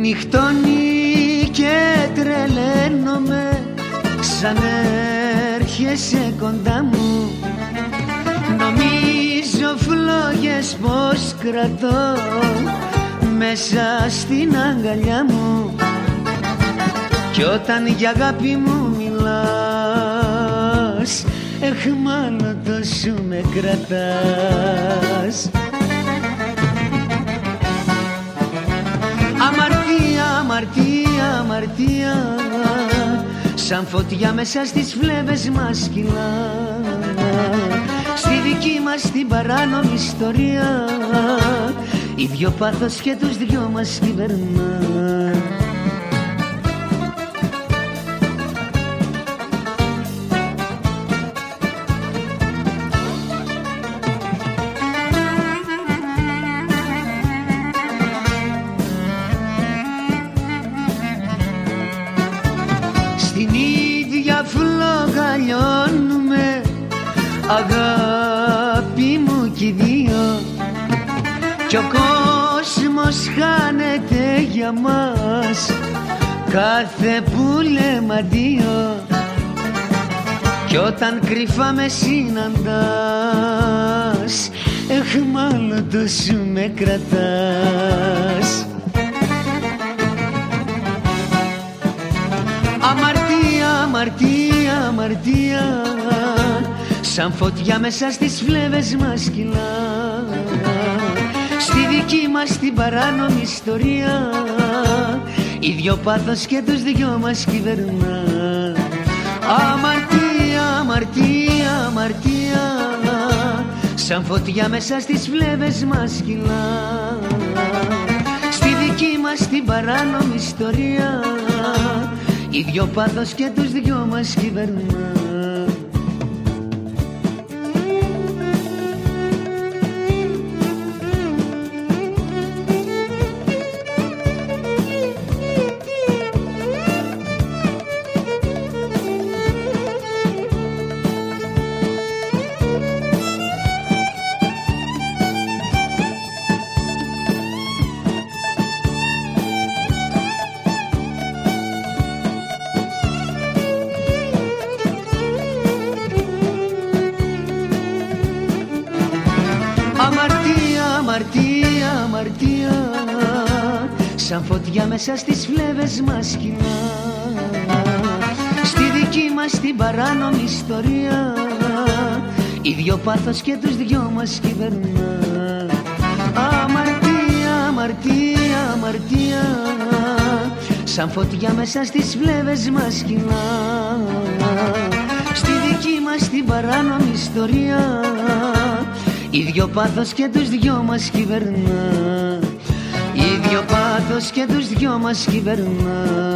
Νυχτώνει και τρελαίνομαι σαν έρχεσαι κοντά μου. Νομίζω φλόγες πως κρατώ μέσα στην αγκαλιά μου. Κι όταν για αγάπη μου μιλάς εχμάλωτο σου με κρατάς αμαρτία, αμαρτία σαν φωτιά μέσα στις φλέβες μας κυλά. Στη δική μας την παράνομη ιστορία ίδιο πάθος και τους δυο μας κυβερνά αγάπη μου κι οι δύο κι ο κόσμος χάνεται για μας. Κάθε που λέμε αντίο κι όταν κρυφά με συναντάς εχμάλωτο σου με κρατάς. Αμαρτία, αμαρτία, αμαρτία Σαν φωτιά μέσα στις φλέβες μας κυλά. Στη δική μας την παράνομη ιστορία Ίδιο πάθος και τους δυο μας κυβερνά. Αμαρτία, αμαρτία, αμαρτία Σαν φωτιά μέσα στις φλέβες μας κυλά. Στη δική μας την παράνομη ιστορία Ίδιο πάθος και τους δυο μας κυβερνά Σαν φωτιά μέσα στις φλέβες μας κοινά Στη δική μας την παράνομη ιστορία Ίδιο πάθος και τους δυο μας κυβερνά. Αμαρτία, αμαρτία, αμαρτία Σαν φωτιά μέσα στις φλέβες μας κοινά Στη δική μας την παράνομη ιστορία Ίδιο πάθος και τους δυο μας κυβερνά Ίδιο πάθος και τους δυο μας κυβερνάς